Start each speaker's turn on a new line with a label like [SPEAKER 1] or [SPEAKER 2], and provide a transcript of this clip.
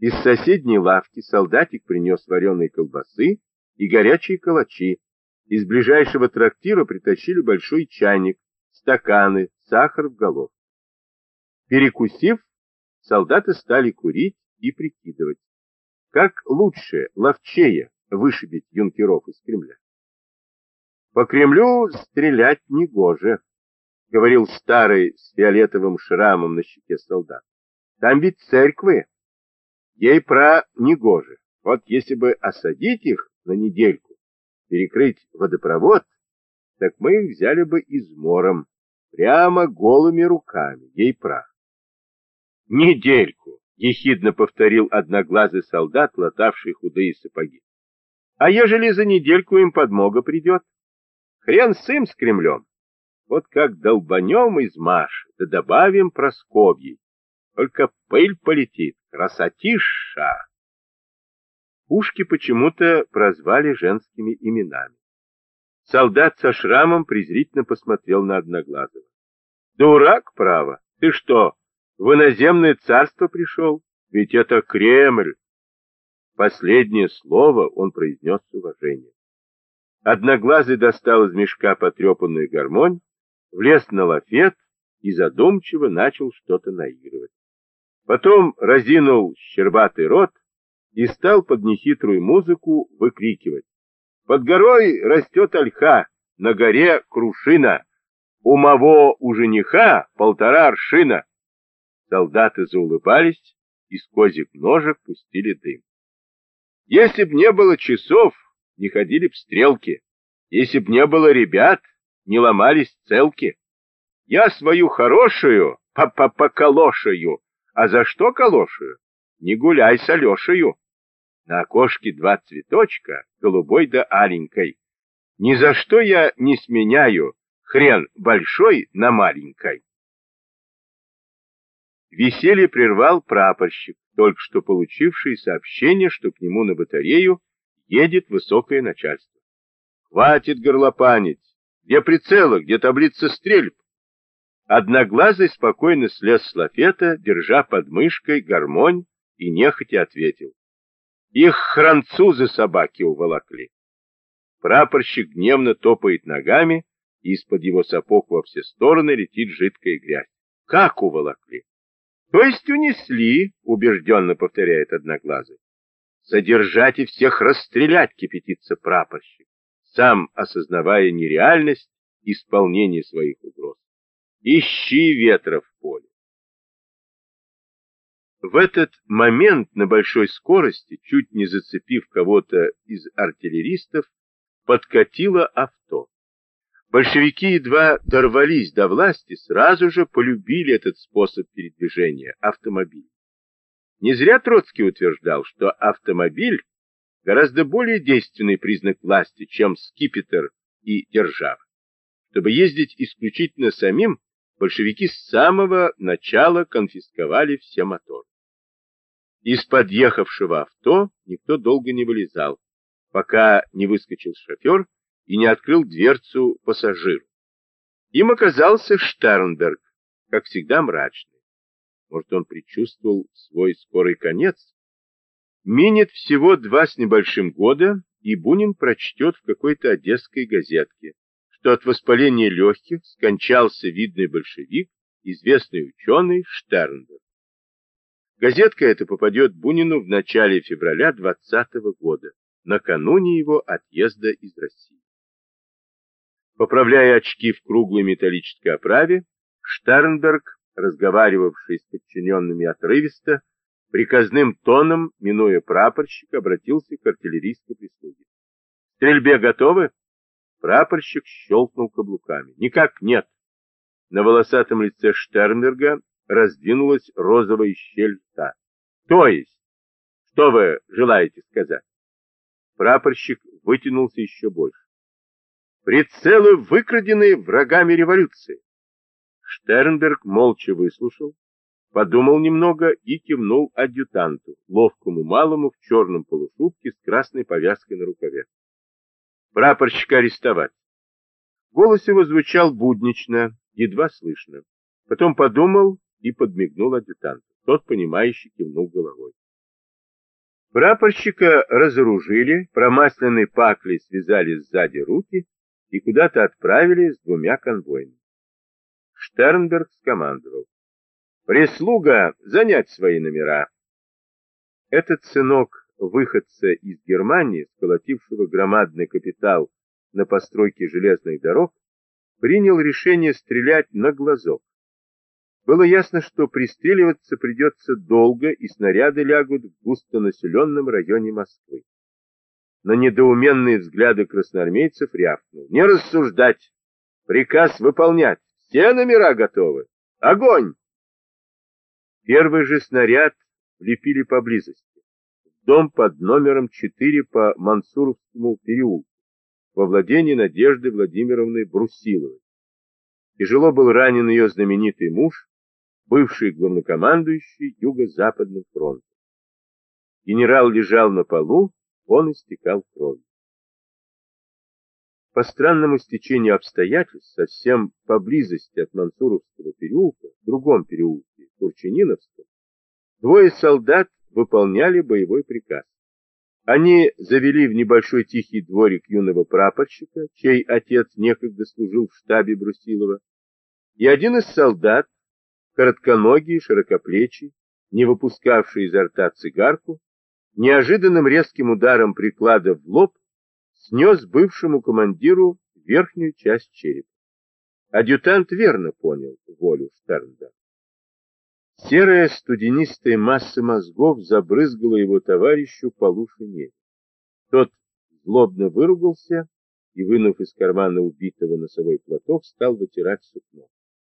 [SPEAKER 1] Из соседней лавки солдатик принес вареные колбасы и горячие калачи. Из ближайшего трактира притащили большой чайник, стаканы, сахар в головку. Перекусив, солдаты стали курить и прикидывать, как лучше, ловчее вышибить юнкеров из Кремля. По Кремлю стрелять не гоже, говорил старый с фиолетовым шрамом на щеке солдат. Там ведь церквы. Ей про негоже. Вот если бы осадить их на недельку, перекрыть водопровод, так мы их взяли бы измором, прямо голыми руками, ей прав. Недельку, ехидно повторил одноглазый солдат, латавший худые сапоги. А ежели за недельку им подмога придет? Хрен с им с Кремлем. Вот как долбанем из Маши, да добавим Просковьи. Только пыль полетит, красотиша. Пушки почему-то прозвали женскими именами. Солдат со шрамом презрительно посмотрел на Одноглазого. Дурак, право. Ты что, в иноземное царство пришел? Ведь это Кремль. Последнее слово он произнес с уважением. Одноглазый достал из мешка потрепанную гармонь, влез на лафет и задумчиво начал что-то наигрывать. Потом разинул щербатый рот и стал под нехитрую музыку выкрикивать. Под горой растет ольха, на горе крушина, у моего у жениха полтора аршина. Солдаты заулыбались и сквозь ножек пустили дым. Если б не было часов, не ходили б стрелки. Если б не было ребят, не ломались целки. Я свою хорошую по-по-поколошаю, а за что калошаю? Не гуляй с Алешею. На окошке два цветочка, голубой да аленькой. Ни за что я не сменяю хрен большой на маленькой. Веселье прервал прапорщик, только что получивший сообщение, что к нему на батарею едет высокое начальство. Хватит горлопанить. Где прицелы, где таблица стрельб? Одноглазый спокойно слез с лафета, держа под мышкой гармонь, и нехотя ответил. Их французы собаки уволокли. Прапорщик гневно топает ногами, и из-под его сапог во все стороны летит жидкая грязь. Как уволокли? То есть унесли, убежденно повторяет Одноглазый. Задержать и всех расстрелять, кипятится прапорщик, сам осознавая нереальность исполнения своих угроз. Ищи ветра в поле. В этот момент на большой скорости, чуть не зацепив кого-то из артиллеристов, подкатило авто. Большевики едва дорвались до власти, сразу же полюбили этот способ передвижения – автомобиль. Не зря Троцкий утверждал, что автомобиль гораздо более действенный признак власти, чем скипетр и держава. Чтобы ездить исключительно самим, большевики с самого начала конфисковали все моторы. Из подъехавшего авто никто долго не вылезал, пока не выскочил шофер и не открыл дверцу пассажиру. Им оказался Штернберг, как всегда мрачный. Может, он предчувствовал свой скорый конец? Минет всего два с небольшим года, и Бунин прочтет в какой-то одесской газетке, что от воспаления легких скончался видный большевик, известный ученый Штернберг. Газетка эта попадет Бунину в начале февраля 20 -го года, накануне его отъезда из России. Поправляя очки в круглой металлической оправе, Штернберг, разговаривавший с подчиненными отрывисто, приказным тоном, минуя прапорщика, обратился к артиллерийской прислуге. «Стрельбе готовы?» Прапорщик щелкнул каблуками. «Никак нет». На волосатом лице Штернберга раздвинулась розовая щель рта. «То есть? Что вы желаете сказать?» Прапорщик вытянулся еще больше. Прицелы, выкраденные врагами революции. Штернберг молча выслушал, подумал немного и кивнул адъютанту, ловкому малому в черном полушубке с красной повязкой на рукаве. Прапорщика арестовать. Голос его звучал буднично, едва слышно. Потом подумал и подмигнул адъютанту. Тот, понимающий, кивнул головой. Прапорщика разоружили, промасленной паклей связали сзади руки и куда-то отправили с двумя конвоями. Штернберг скомандовал. «Прислуга, занять свои номера!» Этот сынок выходца из Германии, сколотившего громадный капитал на постройке железных дорог, принял решение стрелять на глазок. Было ясно, что пристреливаться придется долго, и снаряды лягут в густонаселенном районе Москвы. На недоуменные взгляды красноармейцев рявкнул. «Не рассуждать! Приказ выполнять! Все номера готовы! Огонь!» Первый же снаряд влепили поблизости. Дом под номером 4 по Мансуровскому переулку, во владении Надежды Владимировны Брусиловой. Тяжело был ранен ее знаменитый муж, бывший главнокомандующий Юго-Западным фронтом. Генерал лежал на полу, он истекал кровью. По странному стечению обстоятельств, совсем поблизости от Мансуровского переулка, в другом переулке, Турчининовском, двое солдат выполняли боевой приказ. Они завели в небольшой тихий дворик юного прапорщика, чей отец некогда служил в штабе Брусилова, и один из солдат, коротконогий, широкоплечий, не выпускавший изо рта цигарку, неожиданным резким ударом приклада в лоб снес бывшему командиру верхнюю часть черепа. Адъютант верно понял волю Штернда. Серая студенистая масса мозгов забрызгала его товарищу по лушине. Тот злобно выругался и, вынув из кармана убитого носовой платок, стал вытирать сукно.